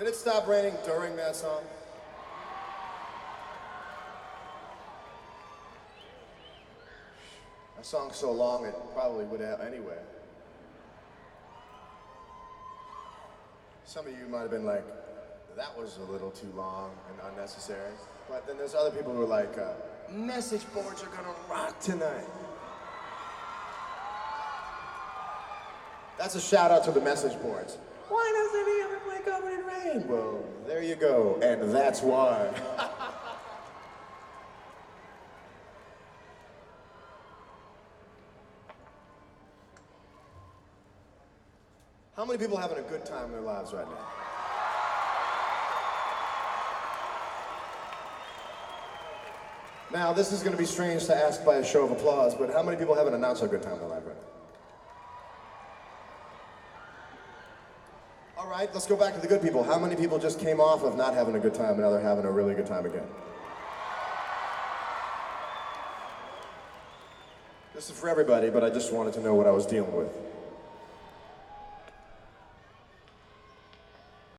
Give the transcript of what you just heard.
Did it stop raining during that song? That song's so long it probably would have anyway. Some of you might have been like, that was a little too long and unnecessary. But then there's other people who are like, uh, message boards are gonna rock tonight. That's a shout out to the message boards. Why doesn't he ever play Covered in Rain? Well, there you go, and that's why. How many people having a good time in their lives right now? Now, this is going to be strange to ask by a show of applause, but how many people haven't announced a good time in their life right now? All right, let's go back to the good people. How many people just came off of not having a good time and now they're having a really good time again? This is for everybody, but I just wanted to know what I was dealing with.